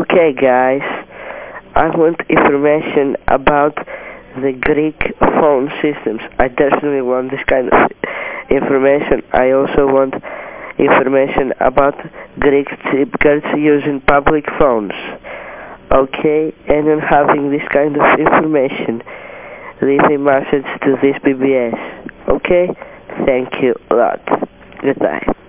Okay, guys, I want information about the Greek phone systems. I definitely want this kind of information. I also want information about Greek chip cards using public phones. Okay, and on having this kind of information, leave a message to this BBS. Okay? Thank you a lot. Goodbye.